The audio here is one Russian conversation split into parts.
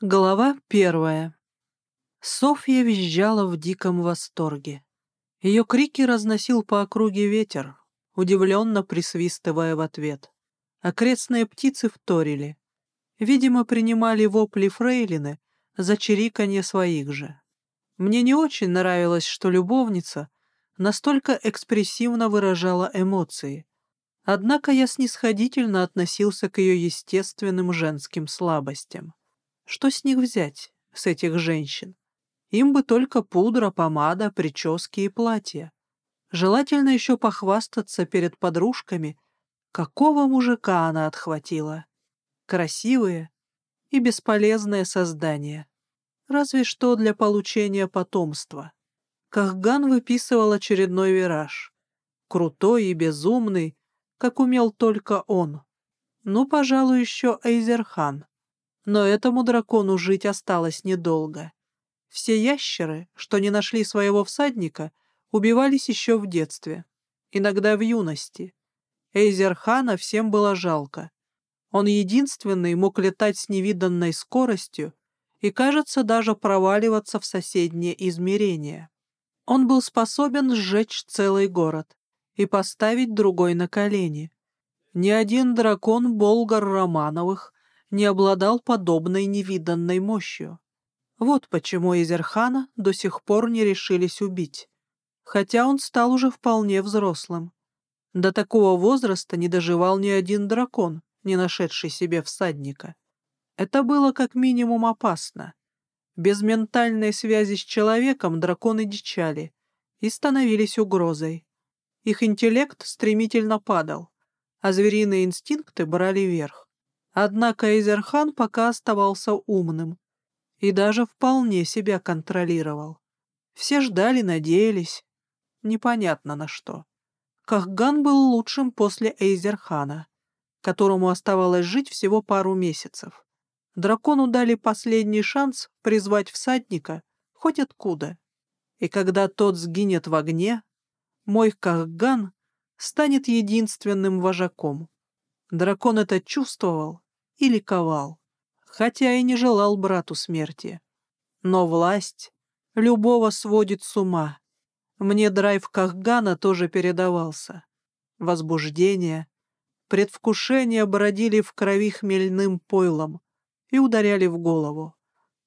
Глава первая. Софья визжала в диком восторге. Ее крики разносил по округе ветер, удивленно присвистывая в ответ. Окрестные птицы вторили. Видимо, принимали вопли фрейлины за чириканье своих же. Мне не очень нравилось, что любовница настолько экспрессивно выражала эмоции. Однако я снисходительно относился к ее естественным женским слабостям. Что с них взять, с этих женщин? Им бы только пудра, помада, прически и платья. Желательно еще похвастаться перед подружками, какого мужика она отхватила. Красивые и бесполезные создания. Разве что для получения потомства. Кахган выписывал очередной вираж. Крутой и безумный, как умел только он. Ну, пожалуй, еще Эйзерхан. Но этому дракону жить осталось недолго. Все ящеры, что не нашли своего всадника, убивались еще в детстве, иногда в юности. Эйзерхана всем было жалко. Он единственный мог летать с невиданной скоростью и, кажется, даже проваливаться в соседние измерения. Он был способен сжечь целый город и поставить другой на колени. Ни один дракон Болгар Романовых не обладал подобной невиданной мощью. Вот почему Изерхана до сих пор не решились убить, хотя он стал уже вполне взрослым. До такого возраста не доживал ни один дракон, не нашедший себе всадника. Это было как минимум опасно. Без ментальной связи с человеком драконы дичали и становились угрозой. Их интеллект стремительно падал, а звериные инстинкты брали верх. Однако Эйзерхан пока оставался умным и даже вполне себя контролировал. Все ждали, надеялись. Непонятно на что. Кахган был лучшим после Эйзерхана, которому оставалось жить всего пару месяцев. Дракону дали последний шанс призвать всадника хоть откуда. И когда тот сгинет в огне, мой Кахган станет единственным вожаком. Дракон это чувствовал и ликовал, хотя и не желал брату смерти. Но власть любого сводит с ума. Мне драйв Кахгана тоже передавался. Возбуждение, предвкушение бродили в крови хмельным пойлом и ударяли в голову.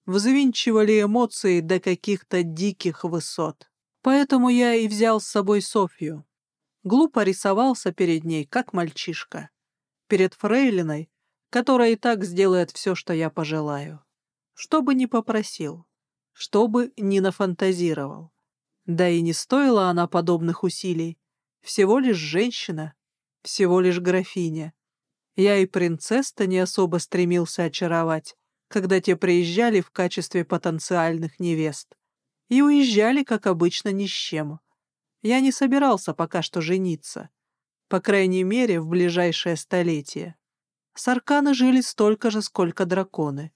Взвинчивали эмоции до каких-то диких высот. Поэтому я и взял с собой Софью. Глупо рисовался перед ней, как мальчишка. Перед Фрейлиной которая и так сделает все, что я пожелаю. Что бы ни попросил, что бы ни нафантазировал. Да и не стоила она подобных усилий. Всего лишь женщина, всего лишь графиня. Я и принцесс-то не особо стремился очаровать, когда те приезжали в качестве потенциальных невест. И уезжали, как обычно, ни с чем. Я не собирался пока что жениться. По крайней мере, в ближайшее столетие. Сарканы жили столько же, сколько драконы,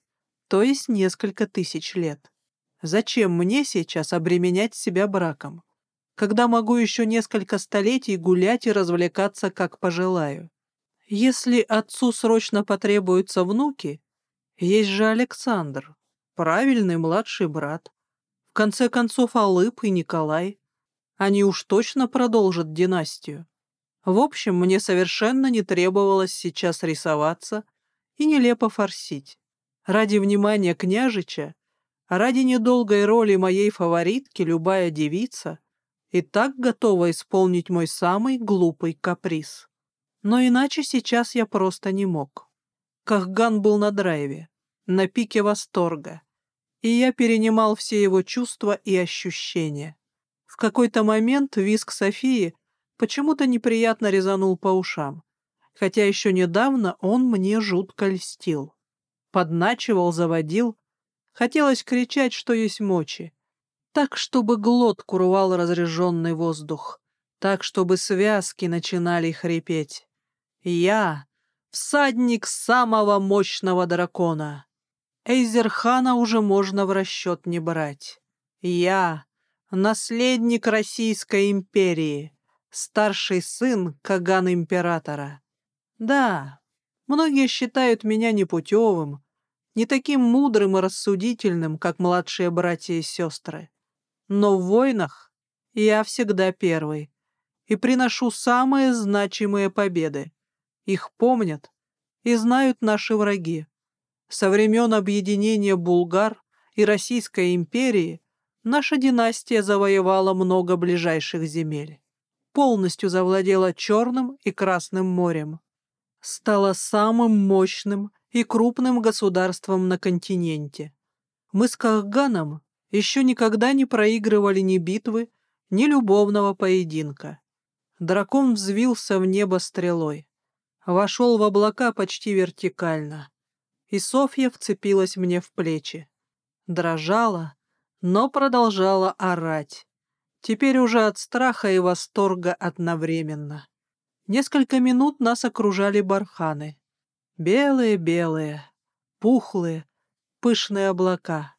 то есть несколько тысяч лет. Зачем мне сейчас обременять себя браком, когда могу еще несколько столетий гулять и развлекаться, как пожелаю? Если отцу срочно потребуются внуки, есть же Александр, правильный младший брат. В конце концов, Алып и Николай. Они уж точно продолжат династию. В общем, мне совершенно не требовалось сейчас рисоваться и нелепо форсить. Ради внимания княжича, ради недолгой роли моей фаворитки любая девица и так готова исполнить мой самый глупый каприз. Но иначе сейчас я просто не мог. Кахган был на драйве, на пике восторга, и я перенимал все его чувства и ощущения. В какой-то момент виск Софии — почему-то неприятно резанул по ушам, хотя еще недавно он мне жутко льстил. Подначивал, заводил. Хотелось кричать, что есть мочи. Так, чтобы глотку рвал разреженный воздух. Так, чтобы связки начинали хрипеть. Я — всадник самого мощного дракона. Эйзерхана уже можно в расчет не брать. Я — наследник Российской империи старший сын Кагана-императора. Да, многие считают меня непутевым, не таким мудрым и рассудительным, как младшие братья и сестры. Но в войнах я всегда первый и приношу самые значимые победы. Их помнят и знают наши враги. Со времен объединения Булгар и Российской империи наша династия завоевала много ближайших земель. Полностью завладела Черным и Красным морем. Стала самым мощным и крупным государством на континенте. Мы с Кахганом еще никогда не проигрывали ни битвы, ни любовного поединка. Дракон взвился в небо стрелой. Вошел в облака почти вертикально. И Софья вцепилась мне в плечи. Дрожала, но продолжала орать. Теперь уже от страха и восторга одновременно. Несколько минут нас окружали барханы. Белые-белые, пухлые, пышные облака.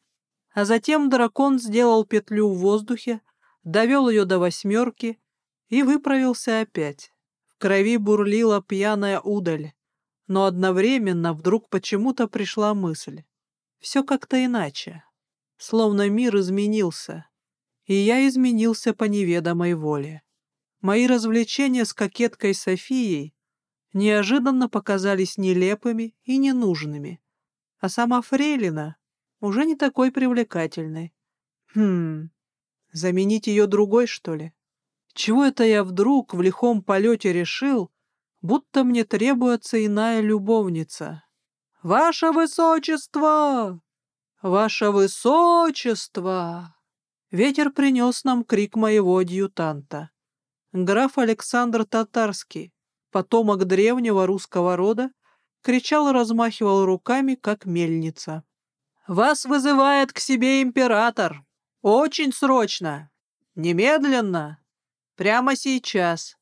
А затем дракон сделал петлю в воздухе, довел ее до восьмерки и выправился опять. В крови бурлила пьяная удаль, но одновременно вдруг почему-то пришла мысль. Все как-то иначе, словно мир изменился, и я изменился по неведомой воле. Мои развлечения с кокеткой Софией неожиданно показались нелепыми и ненужными, а сама Фрейлина уже не такой привлекательной. Хм, заменить ее другой, что ли? Чего это я вдруг в лихом полете решил, будто мне требуется иная любовница? «Ваше Высочество! Ваше Высочество!» Ветер принес нам крик моего адъютанта. Граф Александр Татарский, потомок древнего русского рода, кричал и размахивал руками, как мельница. «Вас вызывает к себе император! Очень срочно! Немедленно! Прямо сейчас!»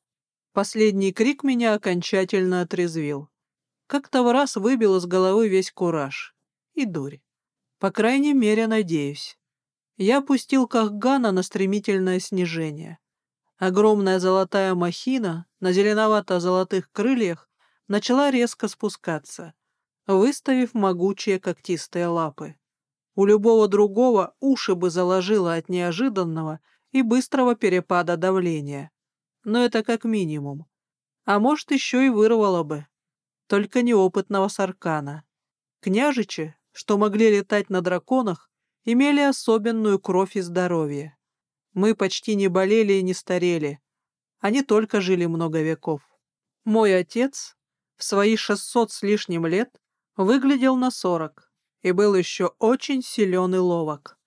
Последний крик меня окончательно отрезвил. Как-то в раз выбил из головы весь кураж. И дурь. По крайней мере, надеюсь. Я пустил Кахгана на стремительное снижение. Огромная золотая махина на зеленовато-золотых крыльях начала резко спускаться, выставив могучие когтистые лапы. У любого другого уши бы заложило от неожиданного и быстрого перепада давления. Но это как минимум. А может, еще и вырвало бы. Только неопытного саркана. Княжичи, что могли летать на драконах, имели особенную кровь и здоровье. Мы почти не болели и не старели. Они только жили много веков. Мой отец в свои шестьсот с лишним лет выглядел на сорок и был еще очень силен и ловок.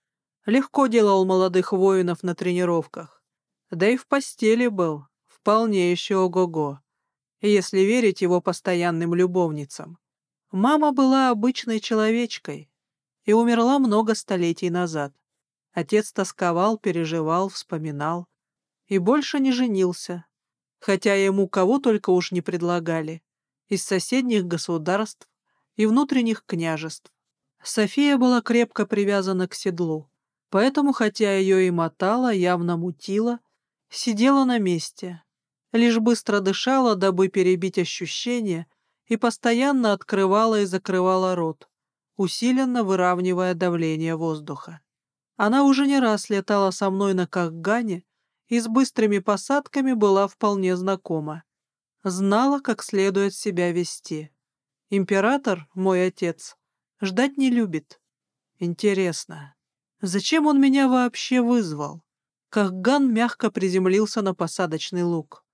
Легко делал молодых воинов на тренировках. Да и в постели был, вполне еще ого-го, если верить его постоянным любовницам. Мама была обычной человечкой и умерла много столетий назад. Отец тосковал, переживал, вспоминал. И больше не женился, хотя ему кого только уж не предлагали, из соседних государств и внутренних княжеств. София была крепко привязана к седлу, поэтому, хотя ее и мотала, явно мутила, сидела на месте, лишь быстро дышала, дабы перебить ощущения, и постоянно открывала и закрывала рот, усиленно выравнивая давление воздуха. Она уже не раз летала со мной на Кахгане и с быстрыми посадками была вполне знакома. Знала, как следует себя вести. Император, мой отец, ждать не любит. Интересно, зачем он меня вообще вызвал? Кахган мягко приземлился на посадочный луг.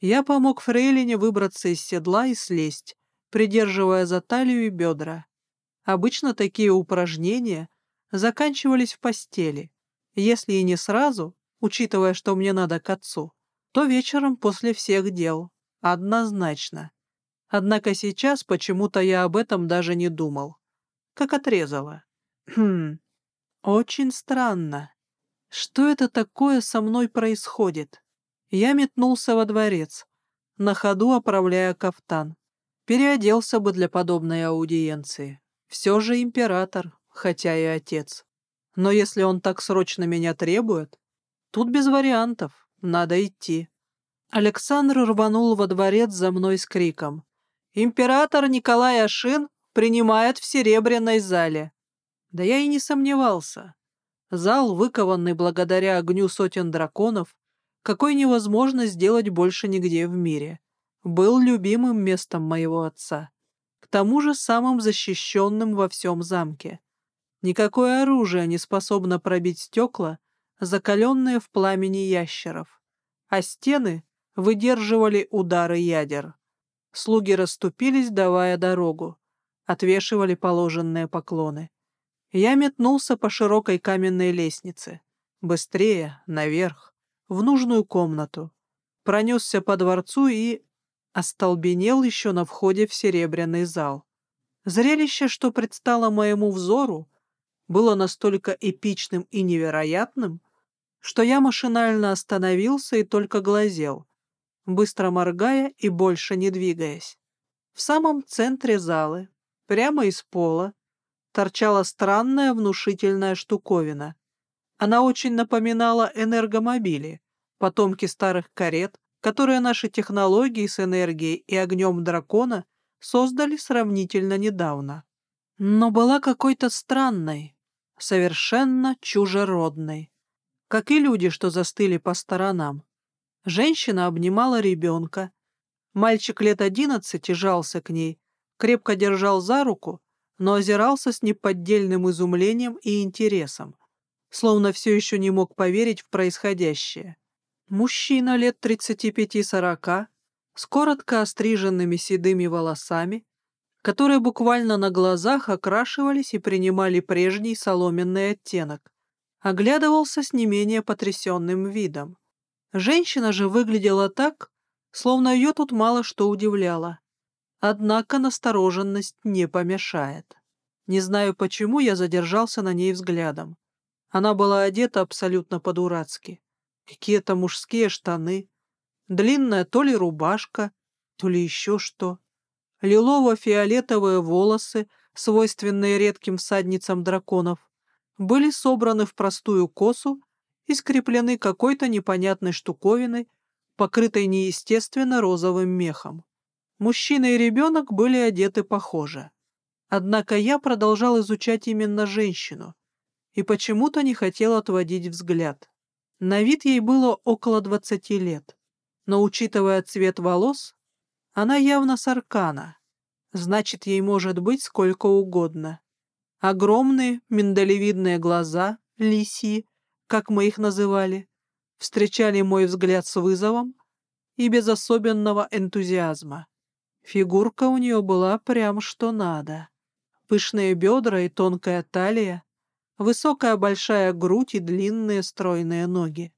Я помог Фрейлине выбраться из седла и слезть, придерживая за талию и бедра. Обычно такие упражнения — заканчивались в постели. Если и не сразу, учитывая, что мне надо к отцу, то вечером после всех дел. Однозначно. Однако сейчас почему-то я об этом даже не думал. Как отрезало. Хм, очень странно. Что это такое со мной происходит? Я метнулся во дворец, на ходу оправляя кафтан. Переоделся бы для подобной аудиенции. Все же император, хотя и отец. Но если он так срочно меня требует, тут без вариантов, надо идти. Александр рванул во дворец за мной с криком. «Император Николай Ашин принимает в серебряной зале. Да я и не сомневался. Зал, выкованный благодаря огню сотен драконов, какой невозможно сделать больше нигде в мире, был любимым местом моего отца. Тому же самым защищенным во всем замке. Никакое оружие не способно пробить стекла, закаленные в пламени ящеров, а стены выдерживали удары ядер. Слуги расступились, давая дорогу, отвешивали положенные поклоны. Я метнулся по широкой каменной лестнице. Быстрее, наверх, в нужную комнату. Пронесся по дворцу и... остолбенел еще на входе в серебряный зал. Зрелище, что предстало моему взору, было настолько эпичным и невероятным, что я машинально остановился и только глазел, быстро моргая и больше не двигаясь. В самом центре залы, прямо из пола, торчала странная внушительная штуковина. Она очень напоминала энергомобили, потомки старых карет, которые наши технологии с энергией и огнем дракона создали сравнительно недавно. Но была какой-то странной, совершенно чужеродной, как и люди, что застыли по сторонам. Женщина обнимала ребенка. Мальчик лет одиннадцати жался к ней, крепко держал за руку, но озирался с неподдельным изумлением и интересом, словно все еще не мог поверить в происходящее. Мужчина лет 35-40, с коротко остриженными седыми волосами, которые буквально на глазах окрашивались и принимали прежний соломенный оттенок, оглядывался с не менее потрясенным видом. Женщина же выглядела так, словно ее тут мало что удивляло. Однако настороженность не помешает. Не знаю почему, я задержался на ней взглядом. Она была одета абсолютно по-дурацки. Какие-то мужские штаны, длинная то ли рубашка, то ли еще что. Лилово-фиолетовые волосы, свойственные редким всадницам драконов, были собраны в простую косу и скреплены какой-то непонятной штуковиной, покрытой неестественно розовым мехом. Мужчина и ребенок были одеты похоже. Однако я продолжал изучать именно женщину и почему-то не хотел отводить взгляд. На вид ей было около двадцати лет, но, учитывая цвет волос, она явно саркана, значит, ей может быть сколько угодно. Огромные миндалевидные глаза, лисьи, как мы их называли, встречали мой взгляд с вызовом и без особенного энтузиазма. Фигурка у нее была прям что надо. Пышные бедра и тонкая талия, высокая большая грудь и длинные стройные ноги.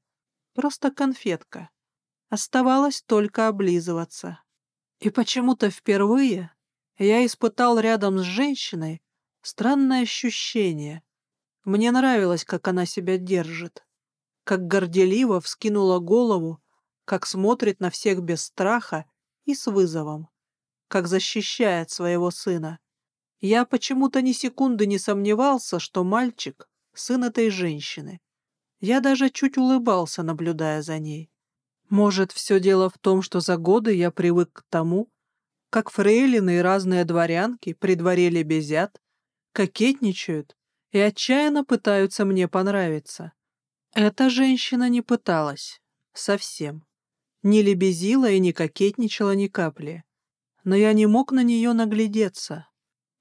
Просто конфетка. Оставалось только облизываться. И почему-то впервые я испытал рядом с женщиной странное ощущение, мне нравилось, как она себя держит, как горделиво вскинула голову, как смотрит на всех без страха и с вызовом, как защищает своего сына. Я почему-то ни секунды не сомневался, что мальчик — сын этой женщины. Я даже чуть улыбался, наблюдая за ней. Может, все дело в том, что за годы я привык к тому, как фрейлины и разные дворянки при дворе лебезят, кокетничают и отчаянно пытаются мне понравиться. Эта женщина не пыталась. Совсем. Не лебезила и не кокетничала ни капли. Но я не мог на нее наглядеться.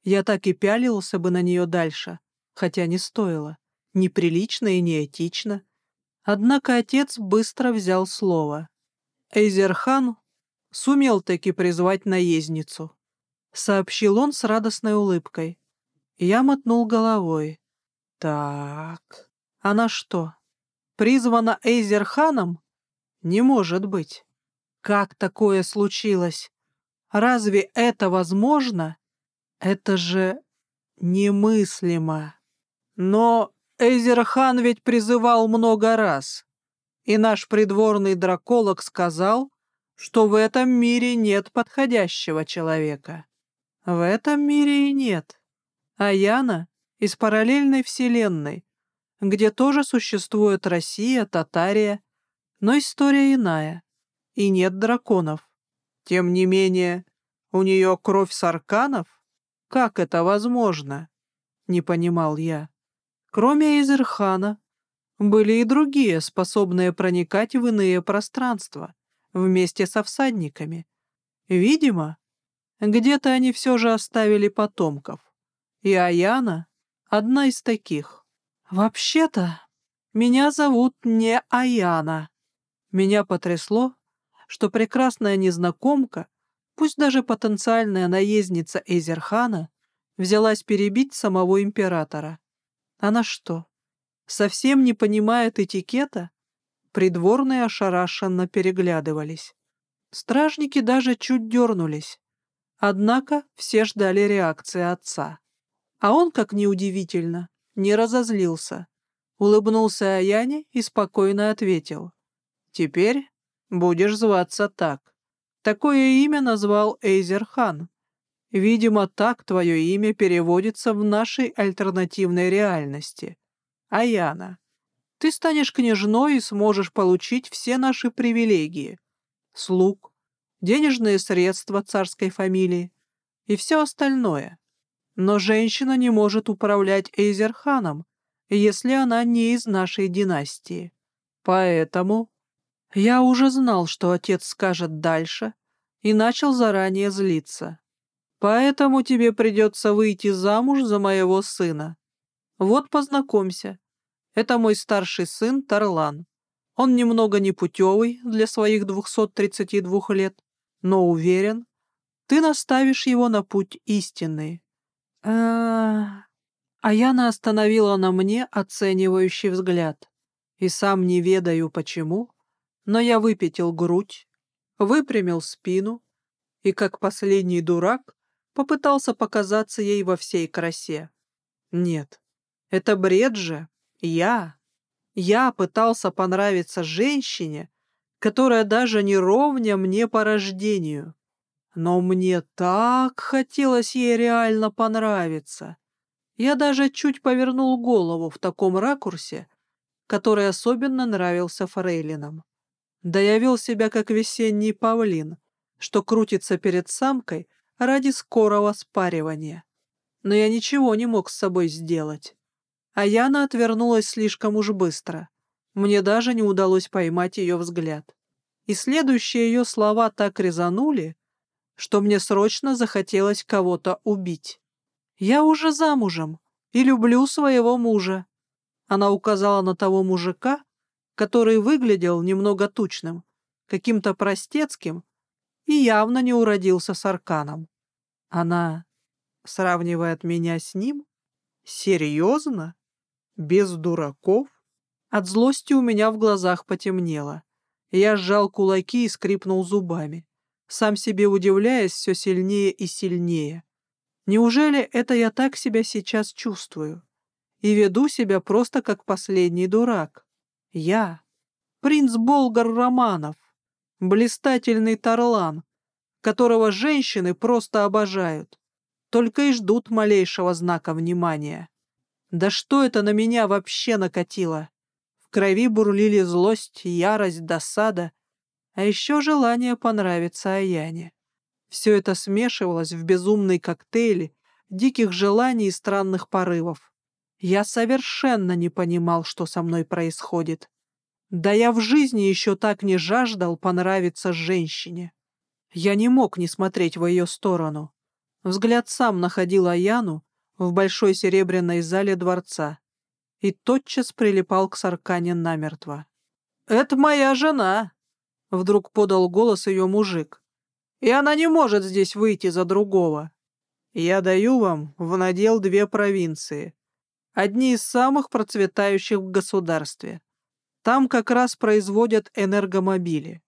Я так и пялился бы на нее дальше, хотя не стоило. Неприлично и неэтично. Однако отец быстро взял слово. Эйзерхан сумел таки призвать наездницу. Сообщил он с радостной улыбкой. Я мотнул головой. Так, она что, призвана Эйзерханом? Не может быть. Как такое случилось? Разве это возможно? Это же немыслимо. Но Эйзерхан ведь призывал много раз, и наш придворный драколог сказал, что в этом мире нет подходящего человека. В этом мире и нет. А Яна из параллельной вселенной, где тоже существует Россия, Татария, но история иная, и нет драконов. Тем не менее, у нее кровь сарканов? Как это возможно? Не понимал я. Кроме Эйзерхана, были и другие, способные проникать в иные пространства, вместе со всадниками. Видимо, где-то они все же оставили потомков. И Аяна — одна из таких. Вообще-то, меня зовут не Аяна. Меня потрясло, что прекрасная незнакомка, пусть даже потенциальная наездница Эйзерхана, взялась перебить самого императора. Она что, совсем не понимает этикета? Придворные ошарашенно переглядывались. Стражники даже чуть дернулись. Однако все ждали реакции отца. А он, как неудивительно, не разозлился. Улыбнулся Аяне и спокойно ответил. «Теперь будешь зваться так. Такое имя назвал Эйзерхан. Видимо, так твое имя переводится в нашей альтернативной реальности. Аяна, ты станешь княжной и сможешь получить все наши привилегии. Слуг, денежные средства царской фамилии и все остальное. Но женщина не может управлять Эйзерханом, если она не из нашей династии. Поэтому я уже знал, что отец скажет дальше, и начал заранее злиться. Поэтому тебе придется выйти замуж за моего сына. Вот познакомься. Это мой старший сын Тарлан. Он немного непутевый для своих 232 лет, но уверен, ты наставишь его на путь истинный. А, а Яна остановила на мне оценивающий взгляд. И сам не ведаю почему, но я выпятил грудь, выпрямил спину и, как последний дурак, попытался показаться ей во всей красе. Нет, это бред же. Я. Я пытался понравиться женщине, которая даже не ровня мне по рождению. Но мне так хотелось ей реально понравиться. Я даже чуть повернул голову в таком ракурсе, который особенно нравился фрейлинам. Да я вел себя как весенний павлин, что крутится перед самкой ради скорого спаривания. Но я ничего не мог с собой сделать. А Яна отвернулась слишком уж быстро. Мне даже не удалось поймать ее взгляд. И следующие ее слова так резанули, что мне срочно захотелось кого-то убить. «Я уже замужем и люблю своего мужа». Она указала на того мужика, который выглядел немного тучным, каким-то простецким и явно не уродился с арканом. Она сравнивает меня с ним? Серьезно? Без дураков? От злости у меня в глазах потемнело. Я сжал кулаки и скрипнул зубами, сам себе удивляясь все сильнее и сильнее. Неужели это я так себя сейчас чувствую? И веду себя просто как последний дурак. Я, принц Болгар Романов, блистательный Тарлан, которого женщины просто обожают, только и ждут малейшего знака внимания. Да что это на меня вообще накатило? крови бурлили злость, ярость, досада, а еще желание понравиться Аяне. Все это смешивалось в безумной коктейле диких желаний и странных порывов. Я совершенно не понимал, что со мной происходит. Да я в жизни еще так не жаждал понравиться женщине. Я не мог не смотреть в ее сторону. Взгляд сам находил Аяну в большой серебряной зале дворца и тотчас прилипал к Саркане намертво. «Это моя жена!» — вдруг подал голос ее мужик. «И она не может здесь выйти за другого. Я даю вам в надел две провинции, одни из самых процветающих в государстве. Там как раз производят энергомобили,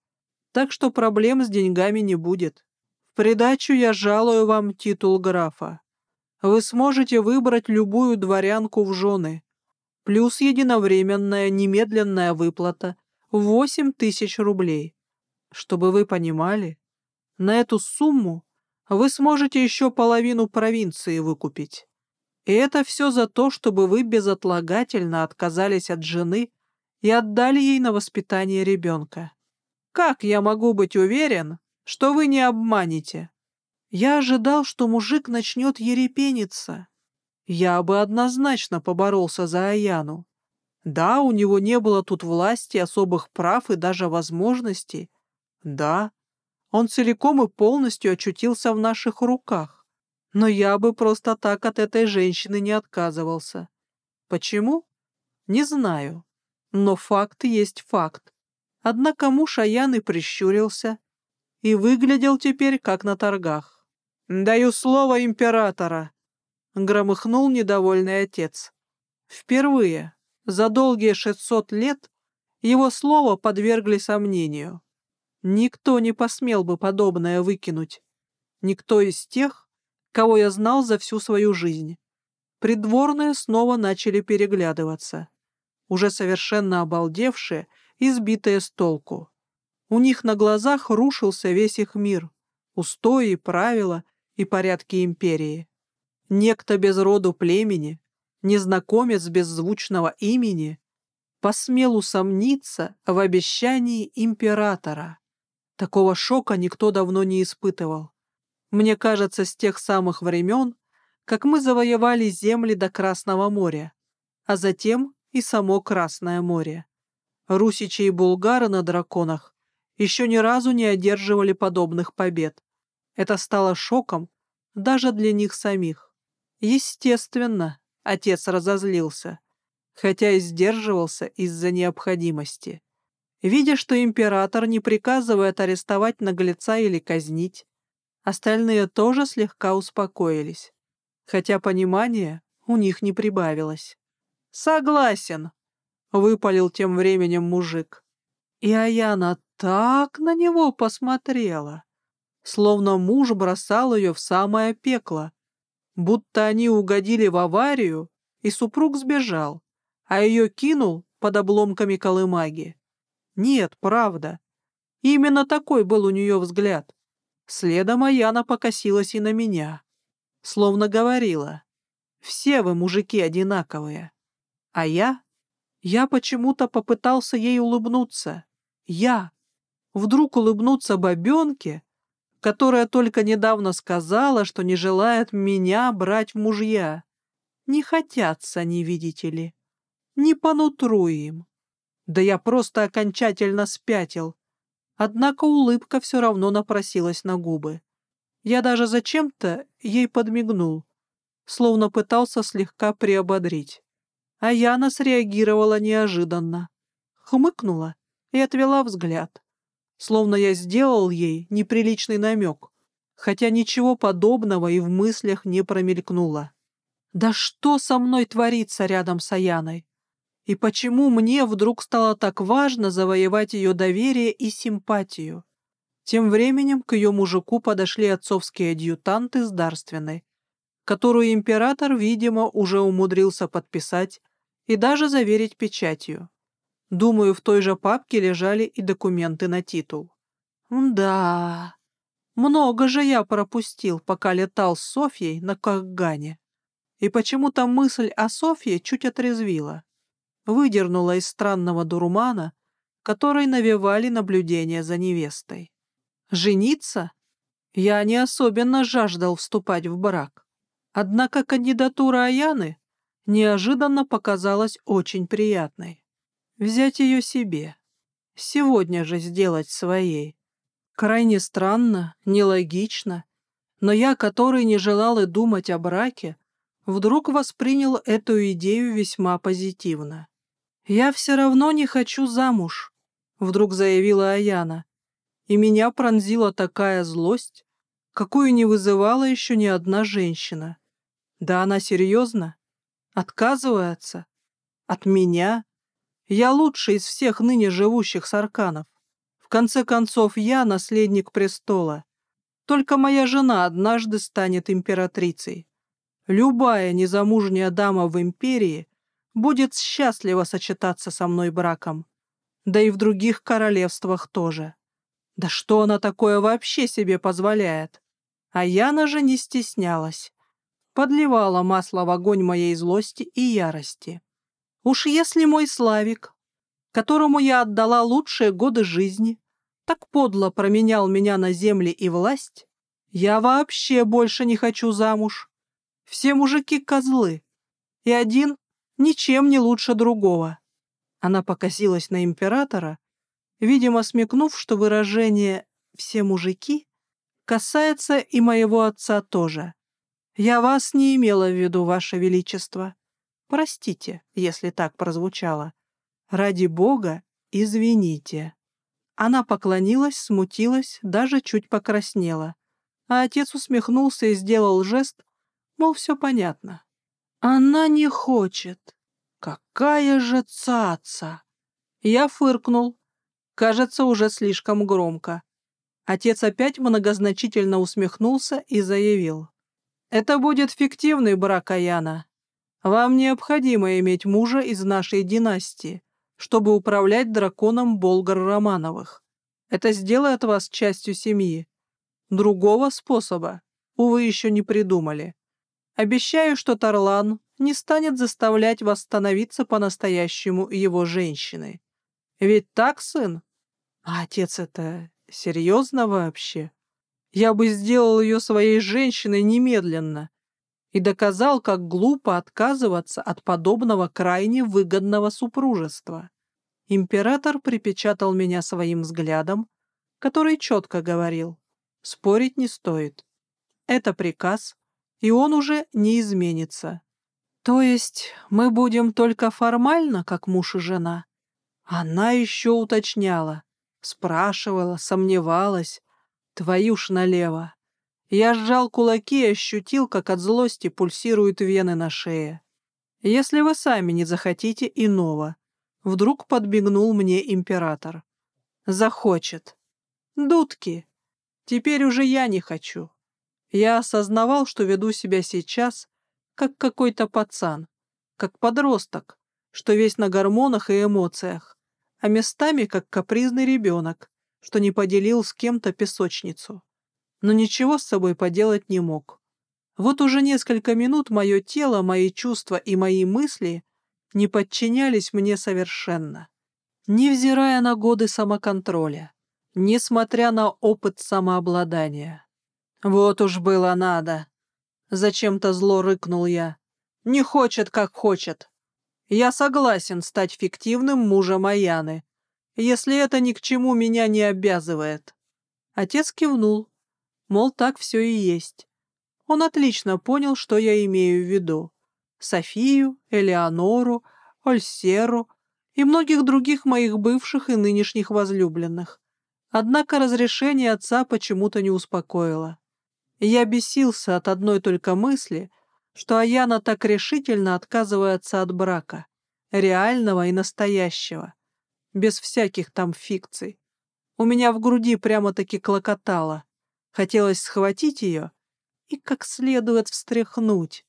так что проблем с деньгами не будет. В придачу я жалую вам титул графа. Вы сможете выбрать любую дворянку в жены, плюс единовременная немедленная выплата в 8 тысяч рублей. Чтобы вы понимали, на эту сумму вы сможете еще половину провинции выкупить. И это все за то, чтобы вы безотлагательно отказались от жены и отдали ей на воспитание ребенка. Как я могу быть уверен, что вы не обманете? Я ожидал, что мужик начнет ерепениться. Я бы однозначно поборолся за Аяну. Да, у него не было тут власти, особых прав и даже возможностей. Да, он целиком и полностью очутился в наших руках. Но я бы просто так от этой женщины не отказывался. Почему? Не знаю. Но факт есть факт. Однако муж Аяны прищурился и выглядел теперь как на торгах. «Даю слово императора!» — громыхнул недовольный отец. Впервые за долгие шестьсот лет его слово подвергли сомнению. Никто не посмел бы подобное выкинуть. Никто из тех, кого я знал за всю свою жизнь. Придворные снова начали переглядываться, уже совершенно обалдевшие и сбитые с толку. У них на глазах рушился весь их мир, устои, правила и порядки империи. Некто без роду племени, незнакомец беззвучного имени, посмел усомниться в обещании императора. Такого шока никто давно не испытывал. Мне кажется, с тех самых времен, как мы завоевали земли до Красного моря, а затем и само Красное море. Русичи и булгары на драконах еще ни разу не одерживали подобных побед. Это стало шоком даже для них самих. Естественно, отец разозлился, хотя и сдерживался из-за необходимости. Видя, что император не приказывает арестовать наглеца или казнить, остальные тоже слегка успокоились, хотя понимания у них не прибавилось. «Согласен», — выпалил тем временем мужик. И Аяна так на него посмотрела, словно муж бросал ее в самое пекло, будто они угодили в аварию, и супруг сбежал, а ее кинул под обломками колымаги. Нет, правда. Именно такой был у нее взгляд. Следом Аяна покосилась и на меня. Словно говорила, все вы, мужики, одинаковые. А я? Я почему-то попытался ей улыбнуться. Я. Вдруг улыбнуться бабенке, которая только недавно сказала, что не желает меня брать в мужья. Не хотятся они, видите ли. Не понутру им. Да я просто окончательно спятил. Однако улыбка все равно напросилась на губы. Я даже зачем-то ей подмигнул, словно пытался слегка приободрить. А Яна среагировала неожиданно. Хмыкнула и отвела взгляд, словно я сделал ей неприличный намек, хотя ничего подобного и в мыслях не промелькнуло. Да что со мной творится рядом с Аяной? И почему мне вдруг стало так важно завоевать ее доверие и симпатию? Тем временем к ее мужику подошли отцовские адъютанты с дарственной, которую император, видимо, уже умудрился подписать и даже заверить печатью. Думаю, в той же папке лежали и документы на титул. Да, много же я пропустил, пока летал с Софьей на Кахгане. И почему-то мысль о Софье чуть отрезвила выдернула из странного дурмана, который навевали наблюдение за невестой. Жениться? Я не особенно жаждал вступать в брак. Однако кандидатура Аяны неожиданно показалась очень приятной. Взять ее себе. Сегодня же сделать своей. Крайне странно, нелогично, но я, который не желал и думать о браке, вдруг воспринял эту идею весьма позитивно. «Я все равно не хочу замуж», — вдруг заявила Аяна. И меня пронзила такая злость, какую не вызывала еще ни одна женщина. Да она серьезно? Отказывается? От меня? Я лучший из всех ныне живущих сарканов. В конце концов, я наследник престола. Только моя жена однажды станет императрицей. Любая незамужняя дама в империи будет счастливо сочетаться со мной браком. Да и в других королевствах тоже. Да что она такое вообще себе позволяет? А Яна же не стеснялась. Подливала масло в огонь моей злости и ярости. Уж если мой Славик, которому я отдала лучшие годы жизни, так подло променял меня на земли и власть, Я вообще больше не хочу замуж. Все мужики козлы. И один ничем не лучше другого. Она покосилась на императора, видимо, смекнув, что выражение «все мужики» касается и моего отца тоже. Я вас не имела в виду, ваше величество. Простите, если так прозвучало. Ради бога, извините. Она поклонилась, смутилась, даже чуть покраснела а отец усмехнулся и сделал жест, мол, все понятно. Она не хочет. Какая же цаца! Я фыркнул. Кажется, уже слишком громко. Отец опять многозначительно усмехнулся и заявил. «Это будет фиктивный брак Аяна. Вам необходимо иметь мужа из нашей династии, чтобы управлять драконом Болгар-Романовых. Это сделает вас частью семьи. Другого способа, увы, еще не придумали. Обещаю, что Тарлан не станет заставлять вас становиться по-настоящему его женщиной. Ведь так, сын? А отец это серьезно вообще? Я бы сделал ее своей женщиной немедленно и доказал, как глупо отказываться от подобного крайне выгодного супружества. Император припечатал меня своим взглядом, который четко говорил. Спорить не стоит. Это приказ, и он уже не изменится. То есть мы будем только формально, как муж и жена? Она еще уточняла, спрашивала, сомневалась. Твою ж налево. Я сжал кулаки и ощутил, как от злости пульсируют вены на шее. Если вы сами не захотите иного, вдруг подбегнул мне император. Захочет. Дудки, Теперь уже я не хочу. Я осознавал, что веду себя сейчас, как какой-то пацан, как подросток, что весь на гормонах и эмоциях, а местами как капризный ребенок, что не поделил с кем-то песочницу. Но ничего с собой поделать не мог. Вот уже несколько минут мое тело, мои чувства и мои мысли не подчинялись мне совершенно, невзирая на годы самоконтроля несмотря на опыт самообладания. «Вот уж было надо!» Зачем-то зло рыкнул я. «Не хочет, как хочет. Я согласен стать фиктивным мужем Аяны, если это ни к чему меня не обязывает». Отец кивнул, мол, так все и есть. Он отлично понял, что я имею в виду. Софию, Элеонору, Ольсеру и многих других моих бывших и нынешних возлюбленных. Однако разрешение отца почему-то не успокоило. Я бесился от одной только мысли, что Аяна так решительно отказывается от брака, реального и настоящего, без всяких там фикций. У меня в груди прямо-таки клокотало. Хотелось схватить ее и как следует встряхнуть,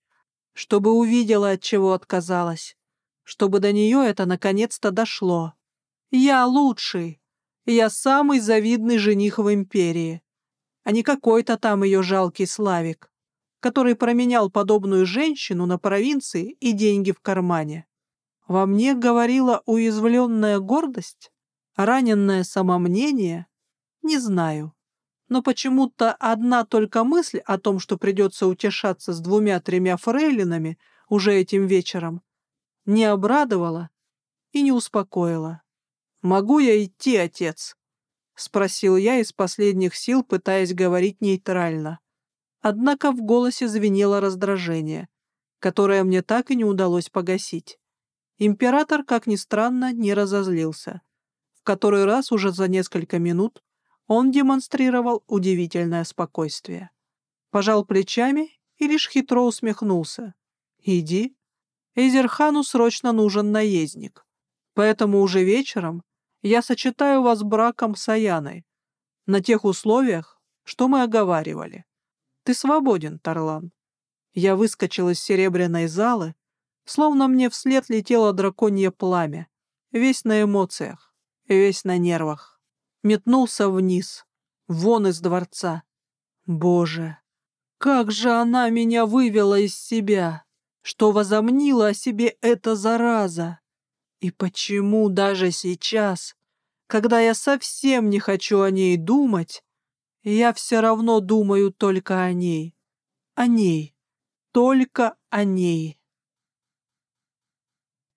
чтобы увидела, от чего отказалась, чтобы до нее это наконец-то дошло. Я лучший, я самый завидный жених в империи, а не какой-то там ее жалкий Славик, который променял подобную женщину на провинции и деньги в кармане. Во мне говорила уязвленная гордость, раненное самомнение, не знаю. Но почему-то одна только мысль о том, что придется утешаться с двумя-тремя фрейлинами уже этим вечером, не обрадовала и не успокоила. «Могу я идти, отец?» — спросил я из последних сил, пытаясь говорить нейтрально. Однако в голосе звенело раздражение, которое мне так и не удалось погасить. Император, как ни странно, не разозлился. В который раз уже за несколько минут он демонстрировал удивительное спокойствие. Пожал плечами и лишь хитро усмехнулся. «Иди. Эзерхану срочно нужен наездник. Поэтому уже вечером я сочетаю вас браком с Аяной, на тех условиях, что мы оговаривали. Ты свободен, Тарлан. Я выскочил из серебряной залы, словно мне вслед летело драконье пламя, весь на эмоциях, весь на нервах. Метнулся вниз, вон из дворца. Боже, как же она меня вывела из себя, что возомнила о себе эта зараза! И почему даже сейчас, когда я совсем не хочу о ней думать, Я все равно думаю только о ней. О ней. Только о ней.